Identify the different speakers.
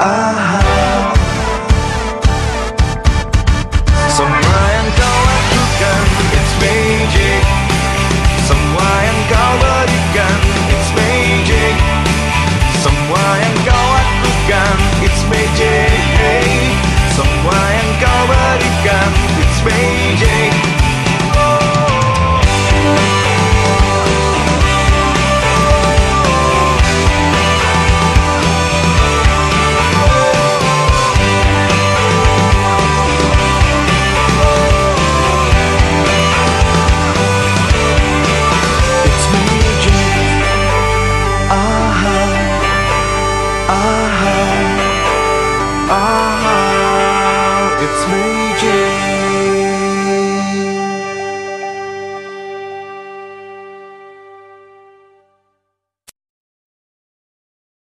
Speaker 1: I Ah, ah, it's me.